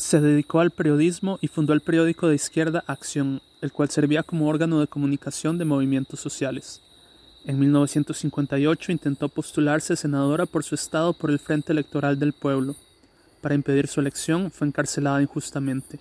Se dedicó al periodismo y fundó el periódico de izquierda Acción, el cual servía como órgano de comunicación de movimientos sociales. En 1958 intentó postularse senadora por su estado por el Frente Electoral del Pueblo. Para impedir su elección fue encarcelada injustamente.